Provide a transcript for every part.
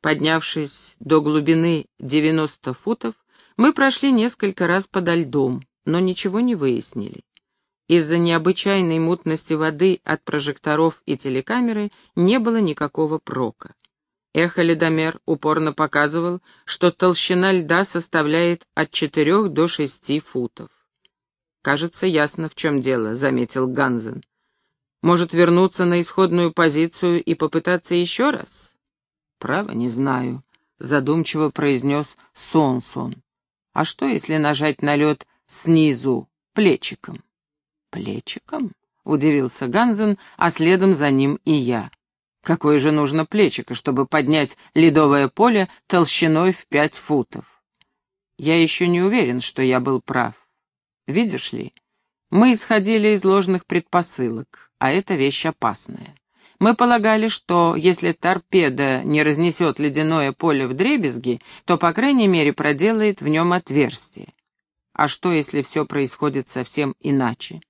Поднявшись до глубины 90 футов, мы прошли несколько раз подо льдом, но ничего не выяснили. Из-за необычайной мутности воды от прожекторов и телекамеры не было никакого прока. Эхоледомер упорно показывал, что толщина льда составляет от 4 до 6 футов. «Кажется, ясно, в чем дело», — заметил Ганзен. «Может вернуться на исходную позицию и попытаться еще раз?» «Право, не знаю», — задумчиво произнес Сонсон. «А что, если нажать на лед снизу плечиком?» «Плечиком?» — удивился Ганзен, а следом за ним и я. «Какое же нужно плечико, чтобы поднять ледовое поле толщиной в пять футов?» Я еще не уверен, что я был прав. Видишь ли, мы исходили из ложных предпосылок, а это вещь опасная. Мы полагали, что если торпеда не разнесет ледяное поле в дребезги, то, по крайней мере, проделает в нем отверстие. А что, если все происходит совсем иначе?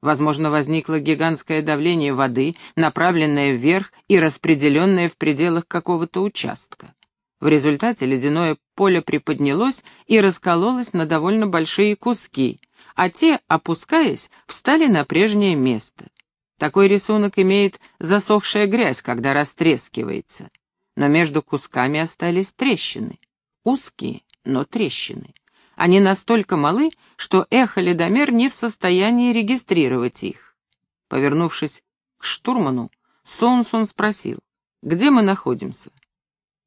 Возможно, возникло гигантское давление воды, направленное вверх и распределенное в пределах какого-то участка. В результате ледяное поле приподнялось и раскололось на довольно большие куски, а те, опускаясь, встали на прежнее место. Такой рисунок имеет засохшая грязь, когда растрескивается. Но между кусками остались трещины. Узкие, но трещины. Они настолько малы, что эхо-ледомер не в состоянии регистрировать их. Повернувшись к штурману, Сонсон спросил, где мы находимся?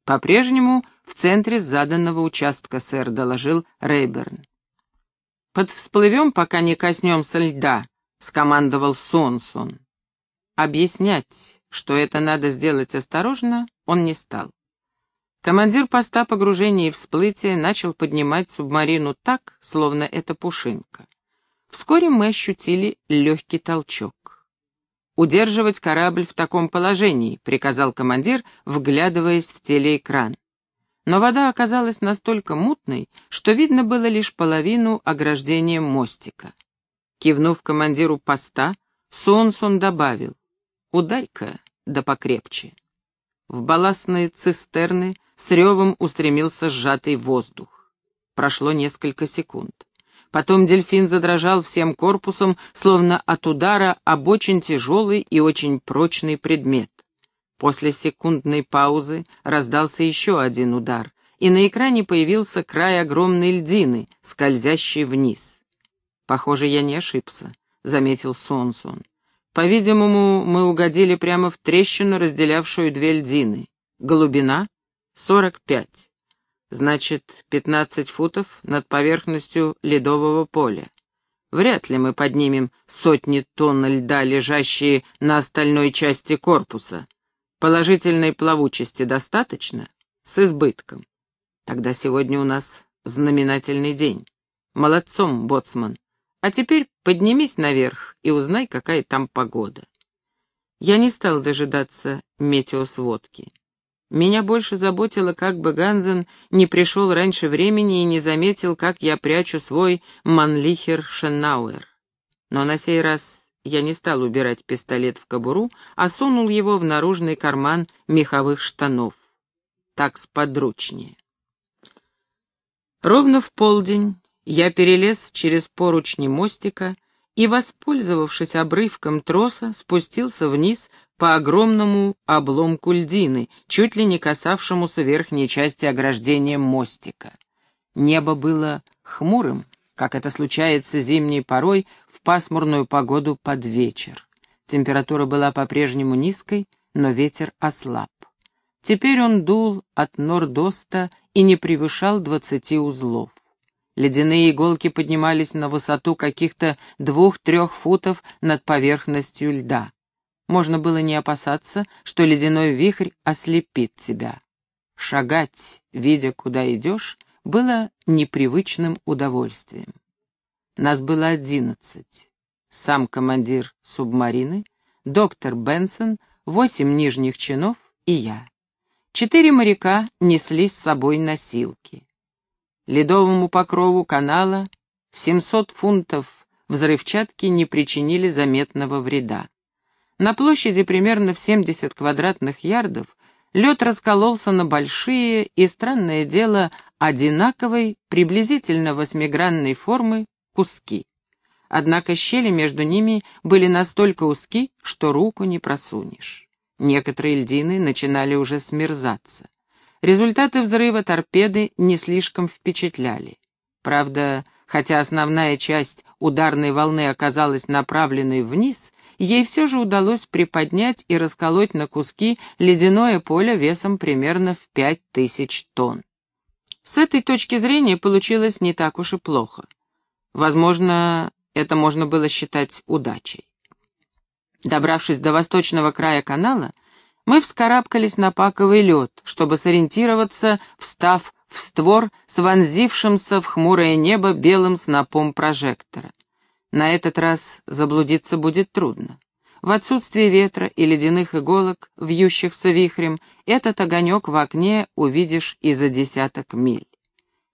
По-прежнему в центре заданного участка, сэр, доложил Рейберн. «Подвсплывем, пока не коснемся льда», — скомандовал Сонсон. Объяснять, что это надо сделать осторожно, он не стал. Командир поста погружения и всплытия начал поднимать субмарину так, словно это пушинка. Вскоре мы ощутили легкий толчок. «Удерживать корабль в таком положении», — приказал командир, вглядываясь в телеэкран но вода оказалась настолько мутной, что видно было лишь половину ограждения мостика. Кивнув командиру поста, Сонсон добавил «Ударь-ка, да покрепче». В балластные цистерны с ревом устремился сжатый воздух. Прошло несколько секунд. Потом дельфин задрожал всем корпусом, словно от удара об очень тяжелый и очень прочный предмет. После секундной паузы раздался еще один удар, и на экране появился край огромной льдины, скользящей вниз. «Похоже, я не ошибся», — заметил Сонсон. «По-видимому, мы угодили прямо в трещину, разделявшую две льдины. Глубина — сорок пять. Значит, пятнадцать футов над поверхностью ледового поля. Вряд ли мы поднимем сотни тонн льда, лежащие на остальной части корпуса. Положительной плавучести достаточно? С избытком. Тогда сегодня у нас знаменательный день. Молодцом, боцман. А теперь поднимись наверх и узнай, какая там погода. Я не стал дожидаться метеосводки. Меня больше заботило, как бы Ганзен не пришел раньше времени и не заметил, как я прячу свой Манлихер Шеннауэр. Но на сей раз я не стал убирать пистолет в кобуру, а сунул его в наружный карман меховых штанов. Так сподручнее. Ровно в полдень я перелез через поручни мостика и, воспользовавшись обрывком троса, спустился вниз по огромному обломку льдины, чуть ли не касавшемуся верхней части ограждения мостика. Небо было хмурым, как это случается зимней порой в пасмурную погоду под вечер. Температура была по-прежнему низкой, но ветер ослаб. Теперь он дул от нордоста и не превышал двадцати узлов. Ледяные иголки поднимались на высоту каких-то двух-трех футов над поверхностью льда. Можно было не опасаться, что ледяной вихрь ослепит тебя. Шагать, видя, куда идешь, было непривычным удовольствием. Нас было одиннадцать. Сам командир субмарины, доктор Бенсон, восемь нижних чинов и я. Четыре моряка несли с собой носилки. Ледовому покрову канала 700 фунтов взрывчатки не причинили заметного вреда. На площади примерно в 70 квадратных ярдов лед раскололся на большие и, странное дело, одинаковой, приблизительно восьмигранной формы куски. Однако щели между ними были настолько узки, что руку не просунешь. Некоторые льдины начинали уже смерзаться. Результаты взрыва торпеды не слишком впечатляли. Правда, хотя основная часть ударной волны оказалась направленной вниз, ей все же удалось приподнять и расколоть на куски ледяное поле весом примерно в пять тысяч тонн. С этой точки зрения получилось не так уж и плохо. Возможно, это можно было считать удачей. Добравшись до восточного края канала, мы вскарабкались на паковый лед, чтобы сориентироваться, встав в створ с вонзившимся в хмурое небо белым снопом прожектора. На этот раз заблудиться будет трудно. В отсутствие ветра и ледяных иголок, вьющихся вихрем, этот огонек в окне увидишь и за десяток миль.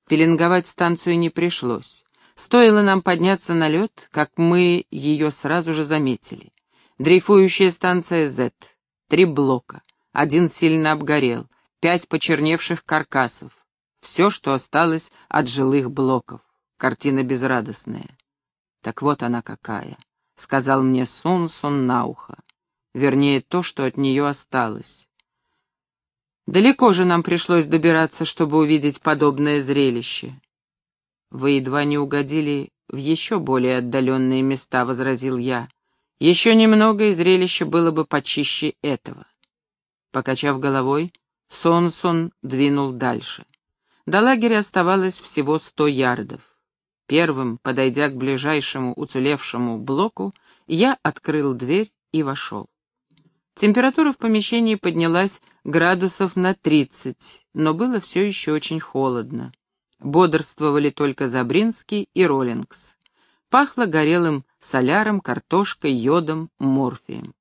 Пеленговать станцию не пришлось. Стоило нам подняться на лед, как мы ее сразу же заметили. Дрейфующая станция Z. Три блока. Один сильно обгорел. Пять почерневших каркасов. Все, что осталось от жилых блоков. Картина безрадостная. Так вот она какая, — сказал мне Сунсон на ухо. Вернее, то, что от нее осталось. Далеко же нам пришлось добираться, чтобы увидеть подобное зрелище. Вы едва не угодили в еще более отдаленные места, — возразил я. Еще немного, и зрелище было бы почище этого. Покачав головой, Сонсон двинул дальше. До лагеря оставалось всего сто ярдов. Первым, подойдя к ближайшему уцелевшему блоку, я открыл дверь и вошел. Температура в помещении поднялась градусов на тридцать, но было все еще очень холодно. Бодрствовали только Забринский и Роллингс. Пахло горелым соляром, картошкой, йодом, морфием.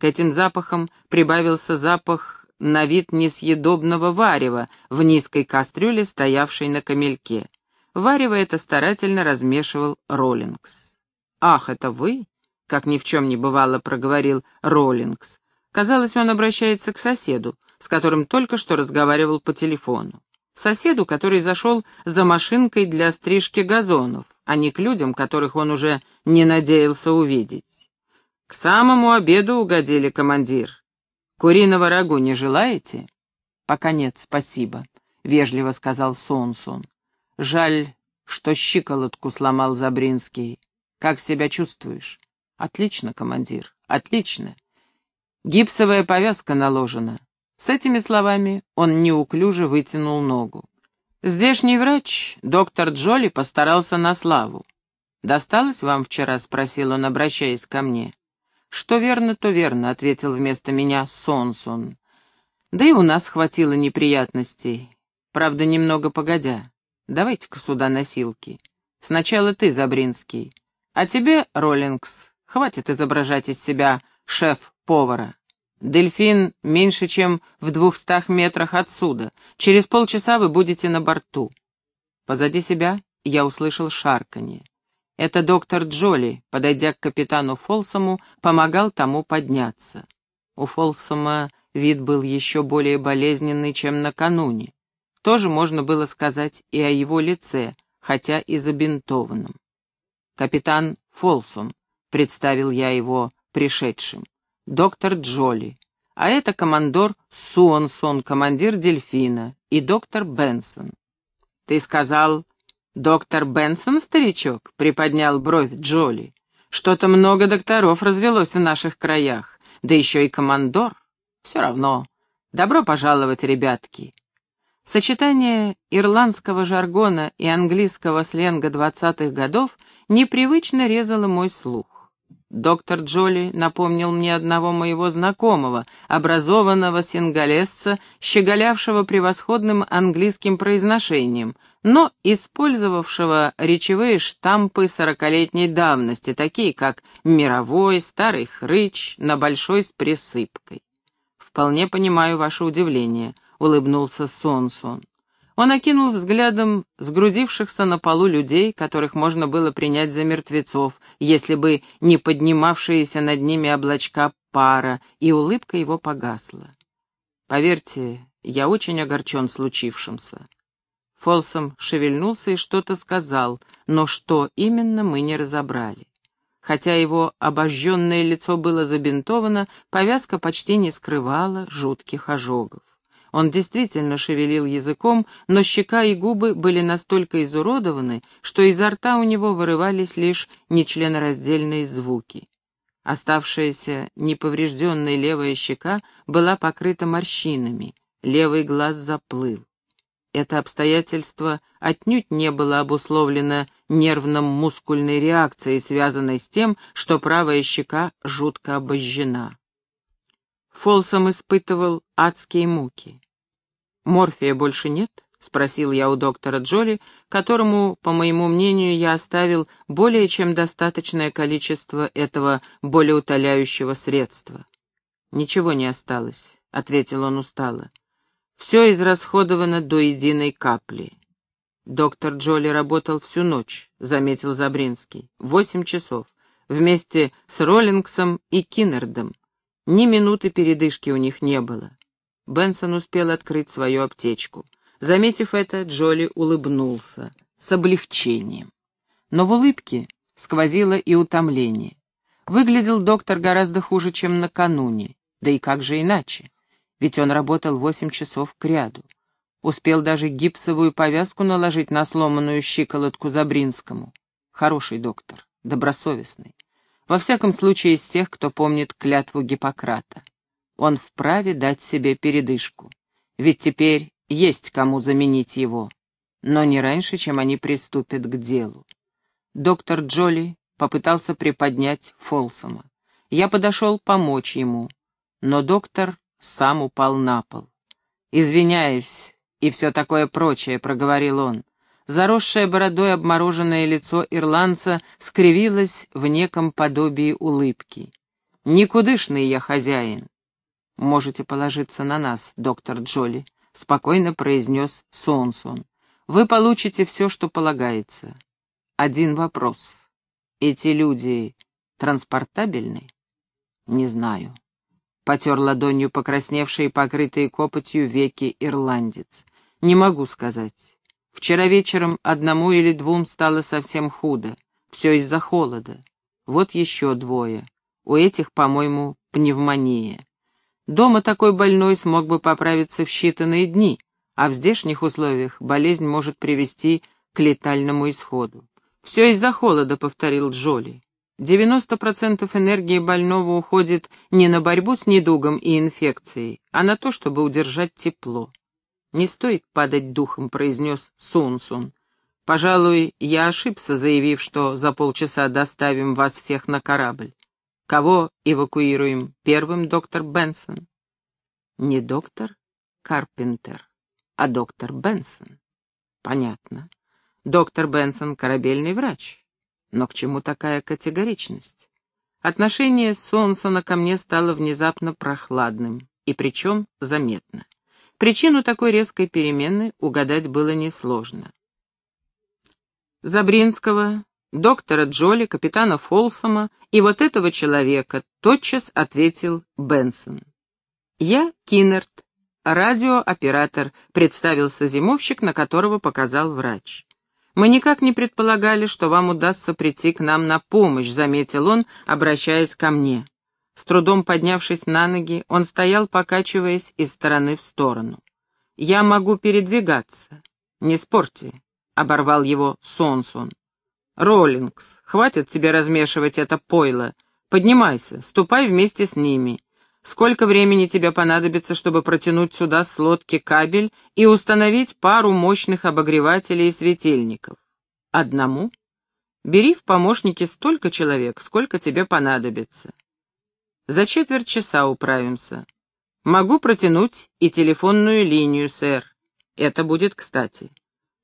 К этим запахам прибавился запах на вид несъедобного варева в низкой кастрюле, стоявшей на камельке. Варево это старательно размешивал Роллингс. «Ах, это вы?» — как ни в чем не бывало, проговорил Роллингс. Казалось, он обращается к соседу, с которым только что разговаривал по телефону. Соседу, который зашел за машинкой для стрижки газонов а не к людям, которых он уже не надеялся увидеть. К самому обеду угодили, командир. Куриного рагу не желаете? Пока нет, спасибо, — вежливо сказал Сонсон. Жаль, что щиколотку сломал Забринский. Как себя чувствуешь? Отлично, командир, отлично. Гипсовая повязка наложена. С этими словами он неуклюже вытянул ногу. Здешний врач, доктор Джоли, постарался на славу. «Досталось вам вчера?» — спросил он, обращаясь ко мне. «Что верно, то верно», — ответил вместо меня Сонсон. «Да и у нас хватило неприятностей. Правда, немного погодя. Давайте-ка сюда носилки. Сначала ты, Забринский. А тебе, Роллингс, хватит изображать из себя шеф-повара. Дельфин меньше, чем в двухстах метрах отсюда. Через полчаса вы будете на борту. Позади себя я услышал шарканье. Это доктор Джоли, подойдя к капитану Фолсому, помогал тому подняться. У Фолсома вид был еще более болезненный, чем накануне. Тоже можно было сказать и о его лице, хотя и забинтованном. «Капитан Фолсом», — представил я его пришедшим доктор Джоли, а это командор Суонсон, командир дельфина, и доктор Бенсон. «Ты сказал, доктор Бенсон, старичок?» — приподнял бровь Джоли. «Что-то много докторов развелось в наших краях, да еще и командор. Все равно. Добро пожаловать, ребятки». Сочетание ирландского жаргона и английского сленга двадцатых годов непривычно резало мой слух. Доктор Джоли напомнил мне одного моего знакомого, образованного сингалесца, щеголявшего превосходным английским произношением, но использовавшего речевые штампы сорокалетней давности, такие как «мировой», «старый хрыч», «на большой с присыпкой». «Вполне понимаю ваше удивление», — улыбнулся Сонсон. Он окинул взглядом сгрудившихся на полу людей, которых можно было принять за мертвецов, если бы не поднимавшиеся над ними облачка пара, и улыбка его погасла. Поверьте, я очень огорчен случившимся». Фолсом шевельнулся и что-то сказал, но что именно мы не разобрали. Хотя его обожженное лицо было забинтовано, повязка почти не скрывала жутких ожогов. Он действительно шевелил языком, но щека и губы были настолько изуродованы, что изо рта у него вырывались лишь нечленораздельные звуки. Оставшаяся неповрежденной левая щека была покрыта морщинами, левый глаз заплыл. Это обстоятельство отнюдь не было обусловлено нервно-мускульной реакцией, связанной с тем, что правая щека жутко обожжена. Фолсом испытывал адские муки. «Морфия больше нет?» — спросил я у доктора Джоли, которому, по моему мнению, я оставил более чем достаточное количество этого болеутоляющего средства. «Ничего не осталось», — ответил он устало. «Все израсходовано до единой капли». «Доктор Джоли работал всю ночь», — заметил Забринский. «Восемь часов. Вместе с Роллингсом и Киннердом. Ни минуты передышки у них не было. Бенсон успел открыть свою аптечку. Заметив это, Джоли улыбнулся с облегчением. Но в улыбке сквозило и утомление. Выглядел доктор гораздо хуже, чем накануне. Да и как же иначе? Ведь он работал восемь часов кряду. Успел даже гипсовую повязку наложить на сломанную щиколотку Забринскому. Хороший доктор, добросовестный. Во всяком случае, из тех, кто помнит клятву Гиппократа он вправе дать себе передышку. Ведь теперь есть кому заменить его. Но не раньше, чем они приступят к делу. Доктор Джоли попытался приподнять Фолсома. Я подошел помочь ему, но доктор сам упал на пол. «Извиняюсь» и все такое прочее, — проговорил он. Заросшее бородой обмороженное лицо ирландца скривилось в неком подобии улыбки. «Никудышный я хозяин. «Можете положиться на нас, доктор Джоли», — спокойно произнес Сонсон. «Вы получите все, что полагается. Один вопрос. Эти люди транспортабельны?» «Не знаю». Потер ладонью покрасневшие, покрытые копотью веки ирландец. «Не могу сказать. Вчера вечером одному или двум стало совсем худо. Все из-за холода. Вот еще двое. У этих, по-моему, пневмония. Дома такой больной смог бы поправиться в считанные дни, а в здешних условиях болезнь может привести к летальному исходу. «Все из-за холода», — повторил Джоли. «90% процентов энергии больного уходит не на борьбу с недугом и инфекцией, а на то, чтобы удержать тепло». «Не стоит падать духом», — произнес Сунсун. «Пожалуй, я ошибся, заявив, что за полчаса доставим вас всех на корабль. Кого эвакуируем первым, доктор Бенсон? Не доктор Карпентер, а доктор Бенсон. Понятно. Доктор Бенсон — корабельный врач. Но к чему такая категоричность? Отношение Сонсона ко мне стало внезапно прохладным, и причем заметно. Причину такой резкой перемены угадать было несложно. Забринского доктора Джоли, капитана Фолсома и вот этого человека, тотчас ответил Бенсон. «Я Киннерт, радиооператор», — представился зимовщик, на которого показал врач. «Мы никак не предполагали, что вам удастся прийти к нам на помощь», — заметил он, обращаясь ко мне. С трудом поднявшись на ноги, он стоял, покачиваясь из стороны в сторону. «Я могу передвигаться». «Не спорьте», — оборвал его Сонсон. «Роллингс, хватит тебе размешивать это пойло. Поднимайся, ступай вместе с ними. Сколько времени тебе понадобится, чтобы протянуть сюда с лодки кабель и установить пару мощных обогревателей и светильников? Одному? Бери в помощники столько человек, сколько тебе понадобится. За четверть часа управимся. Могу протянуть и телефонную линию, сэр. Это будет кстати.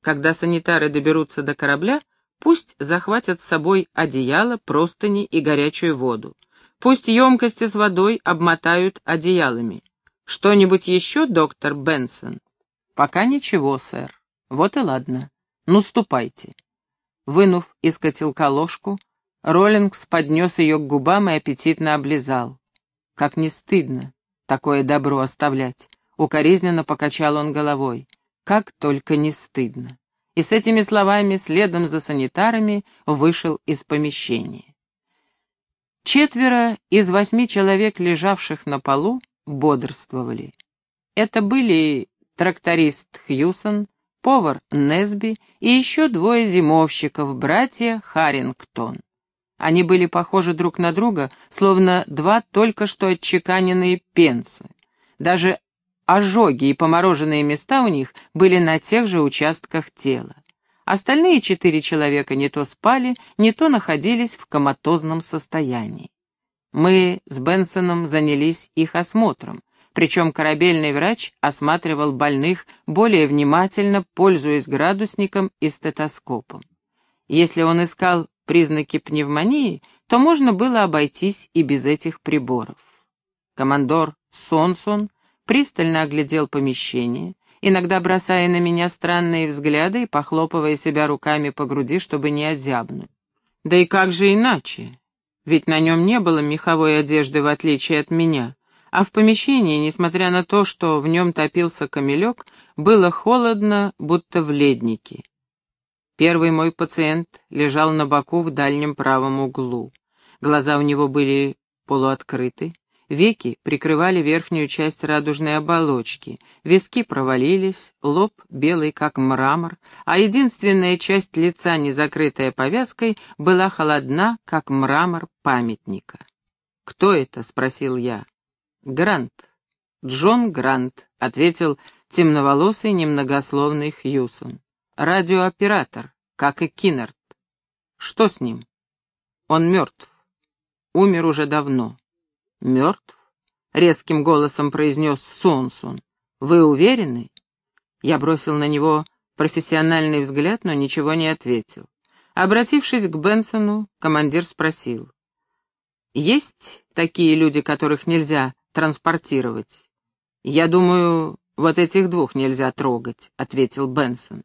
Когда санитары доберутся до корабля, Пусть захватят с собой одеяло, простыни и горячую воду. Пусть емкости с водой обмотают одеялами. Что-нибудь еще, доктор Бенсон? Пока ничего, сэр. Вот и ладно. Ну, ступайте. Вынув из котелка ложку, Роллингс поднес ее к губам и аппетитно облизал. Как не стыдно такое добро оставлять. Укоризненно покачал он головой. Как только не стыдно. И с этими словами, следом за санитарами, вышел из помещения. Четверо из восьми человек, лежавших на полу, бодрствовали. Это были тракторист Хьюсон, повар Несби и еще двое зимовщиков, братья Харрингтон. Они были похожи друг на друга, словно два только что отчеканенные пенсы. Даже ожоги и помороженные места у них были на тех же участках тела. Остальные четыре человека не то спали, не то находились в коматозном состоянии. Мы с Бенсоном занялись их осмотром, причем корабельный врач осматривал больных более внимательно, пользуясь градусником и стетоскопом. Если он искал признаки пневмонии, то можно было обойтись и без этих приборов. Командор Сонсон пристально оглядел помещение, иногда бросая на меня странные взгляды и похлопывая себя руками по груди, чтобы не озябнуть. Да и как же иначе? Ведь на нем не было меховой одежды, в отличие от меня, а в помещении, несмотря на то, что в нем топился камелек, было холодно, будто в леднике. Первый мой пациент лежал на боку в дальнем правом углу. Глаза у него были полуоткрыты, Веки прикрывали верхнюю часть радужной оболочки, виски провалились, лоб белый как мрамор, а единственная часть лица, не закрытая повязкой, была холодна, как мрамор памятника. «Кто это?» — спросил я. «Грант. Джон Грант», — ответил темноволосый немногословный Хьюсон. «Радиооператор, как и Киннерт. Что с ним?» «Он мертв. Умер уже давно». «Мертв?» — резким голосом произнес Сонсун. «Вы уверены?» Я бросил на него профессиональный взгляд, но ничего не ответил. Обратившись к Бенсону, командир спросил. «Есть такие люди, которых нельзя транспортировать?» «Я думаю, вот этих двух нельзя трогать», — ответил Бенсон.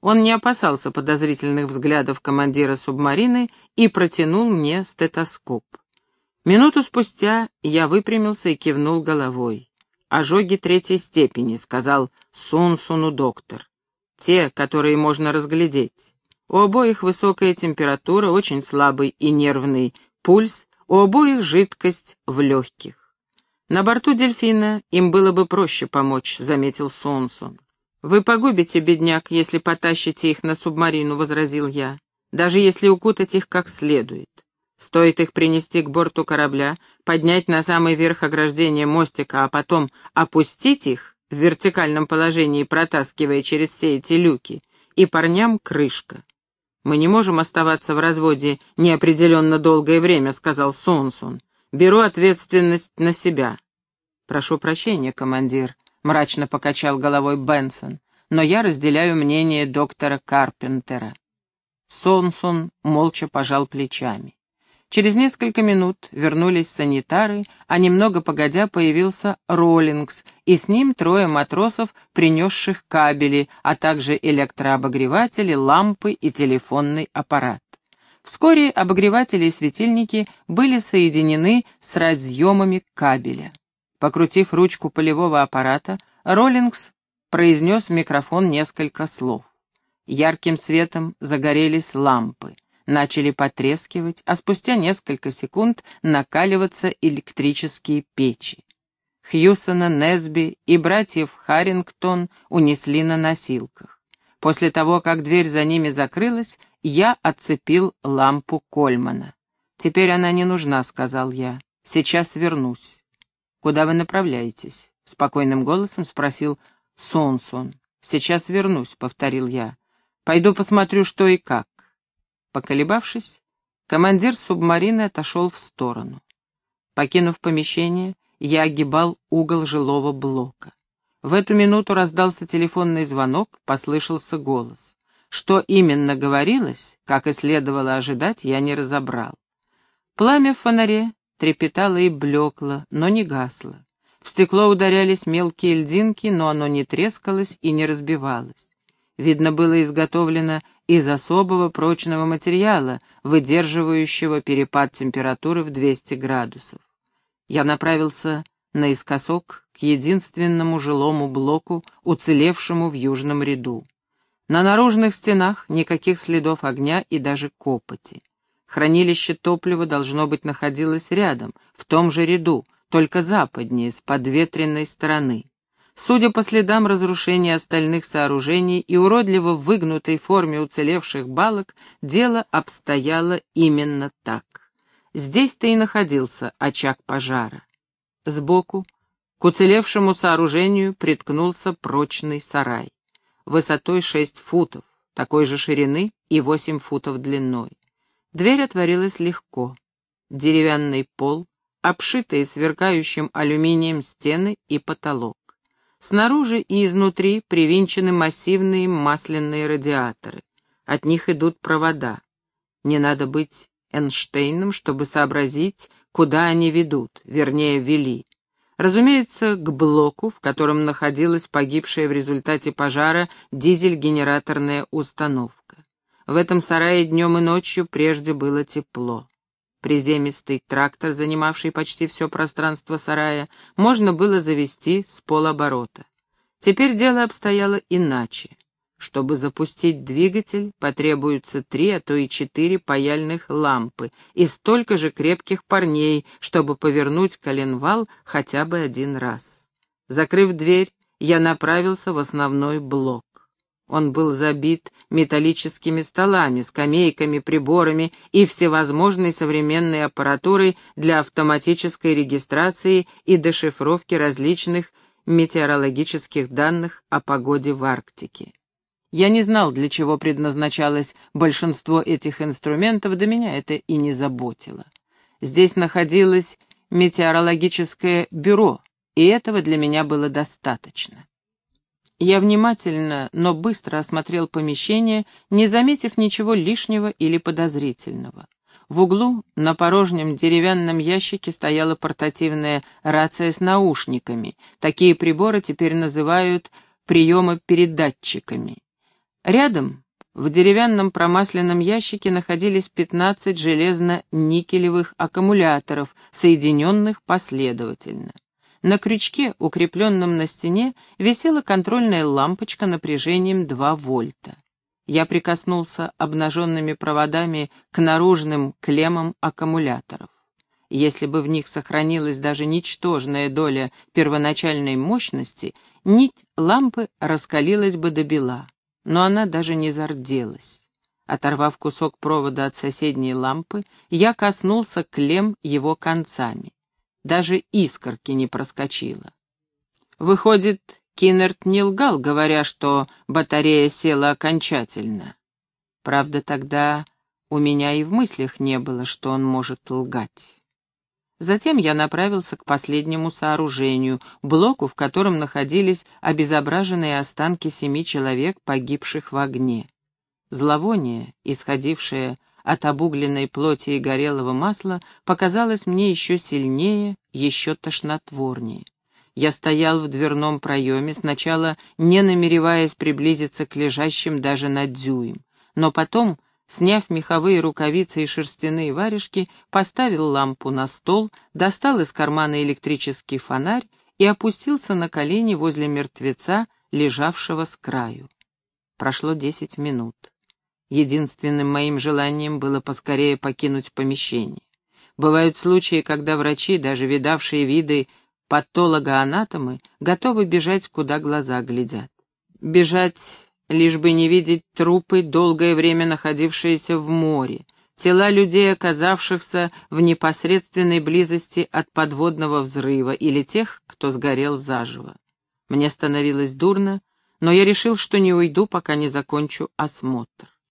Он не опасался подозрительных взглядов командира субмарины и протянул мне стетоскоп. Минуту спустя я выпрямился и кивнул головой. «Ожоги третьей степени», — сказал Сун-Суну доктор. «Те, которые можно разглядеть. У обоих высокая температура, очень слабый и нервный пульс, у обоих жидкость в легких. На борту дельфина им было бы проще помочь», — заметил Сун-Сун. «Вы погубите, бедняк, если потащите их на субмарину», — возразил я, «даже если укутать их как следует. Стоит их принести к борту корабля, поднять на самый верх ограждения мостика, а потом опустить их в вертикальном положении, протаскивая через все эти люки, и парням крышка. «Мы не можем оставаться в разводе неопределенно долгое время», — сказал Сонсун. «Беру ответственность на себя». «Прошу прощения, командир», — мрачно покачал головой Бенсон, «но я разделяю мнение доктора Карпентера». Сонсун молча пожал плечами. Через несколько минут вернулись санитары, а немного погодя появился Роллингс, и с ним трое матросов, принесших кабели, а также электрообогреватели, лампы и телефонный аппарат. Вскоре обогреватели и светильники были соединены с разъемами кабеля. Покрутив ручку полевого аппарата, Роллингс произнес в микрофон несколько слов. Ярким светом загорелись лампы начали потрескивать, а спустя несколько секунд накаливаться электрические печи. Хьюсона, Несби и братьев Харрингтон унесли на носилках. После того, как дверь за ними закрылась, я отцепил лампу Кольмана. «Теперь она не нужна», — сказал я. «Сейчас вернусь». «Куда вы направляетесь?» — спокойным голосом спросил Сонсон. «Сейчас вернусь», — повторил я. «Пойду посмотрю, что и как». Поколебавшись, командир субмарины отошел в сторону. Покинув помещение, я огибал угол жилого блока. В эту минуту раздался телефонный звонок, послышался голос. Что именно говорилось, как и следовало ожидать, я не разобрал. Пламя в фонаре трепетало и блекло, но не гасло. В стекло ударялись мелкие льдинки, но оно не трескалось и не разбивалось. Видно, было изготовлено из особого прочного материала, выдерживающего перепад температуры в 200 градусов. Я направился наискосок к единственному жилому блоку, уцелевшему в южном ряду. На наружных стенах никаких следов огня и даже копоти. Хранилище топлива, должно быть, находилось рядом, в том же ряду, только западнее, с подветренной стороны. Судя по следам разрушения остальных сооружений и уродливо выгнутой форме уцелевших балок, дело обстояло именно так. Здесь-то и находился очаг пожара. Сбоку, к уцелевшему сооружению, приткнулся прочный сарай. Высотой шесть футов, такой же ширины и восемь футов длиной. Дверь отворилась легко. Деревянный пол, обшитые сверкающим алюминием стены и потолок. Снаружи и изнутри привинчены массивные масляные радиаторы. От них идут провода. Не надо быть Эйнштейном, чтобы сообразить, куда они ведут, вернее, вели. Разумеется, к блоку, в котором находилась погибшая в результате пожара дизель-генераторная установка. В этом сарае днем и ночью прежде было тепло. Приземистый трактор, занимавший почти все пространство сарая, можно было завести с полоборота. Теперь дело обстояло иначе. Чтобы запустить двигатель, потребуются три, а то и четыре паяльных лампы и столько же крепких парней, чтобы повернуть коленвал хотя бы один раз. Закрыв дверь, я направился в основной блок. Он был забит металлическими столами, скамейками, приборами и всевозможной современной аппаратурой для автоматической регистрации и дешифровки различных метеорологических данных о погоде в Арктике. Я не знал, для чего предназначалось большинство этих инструментов, до меня это и не заботило. Здесь находилось метеорологическое бюро, и этого для меня было достаточно. Я внимательно, но быстро осмотрел помещение, не заметив ничего лишнего или подозрительного. В углу на порожнем деревянном ящике стояла портативная рация с наушниками. Такие приборы теперь называют приемопередатчиками. Рядом в деревянном промасленном ящике находились 15 железно-никелевых аккумуляторов, соединенных последовательно. На крючке, укрепленном на стене, висела контрольная лампочка напряжением 2 вольта. Я прикоснулся обнаженными проводами к наружным клеммам аккумуляторов. Если бы в них сохранилась даже ничтожная доля первоначальной мощности, нить лампы раскалилась бы до бела, но она даже не зарделась. Оторвав кусок провода от соседней лампы, я коснулся клем его концами даже искорки не проскочило. Выходит, Киннерт не лгал, говоря, что батарея села окончательно. Правда, тогда у меня и в мыслях не было, что он может лгать. Затем я направился к последнему сооружению, блоку, в котором находились обезображенные останки семи человек, погибших в огне. Зловоние, исходившее от обугленной плоти и горелого масла показалось мне еще сильнее, еще тошнотворнее. Я стоял в дверном проеме, сначала не намереваясь приблизиться к лежащим даже на дюйм, но потом, сняв меховые рукавицы и шерстяные варежки, поставил лампу на стол, достал из кармана электрический фонарь и опустился на колени возле мертвеца, лежавшего с краю. Прошло десять минут. Единственным моим желанием было поскорее покинуть помещение. Бывают случаи, когда врачи, даже видавшие виды патологоанатомы, готовы бежать, куда глаза глядят. Бежать, лишь бы не видеть трупы, долгое время находившиеся в море, тела людей, оказавшихся в непосредственной близости от подводного взрыва, или тех, кто сгорел заживо. Мне становилось дурно, но я решил, что не уйду, пока не закончу осмотр.